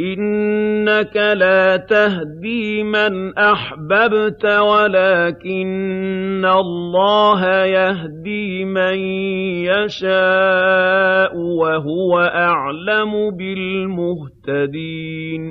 إِنَّكَ لَا تَهْدِي مَنْ أَحْبَبْتَ وَلَٰكِنَّ اللَّهَ يَهْدِي مَن يَشَاءُ ۚ وَهُوَ أَعْلَمُ بِالْمُهْتَدِينَ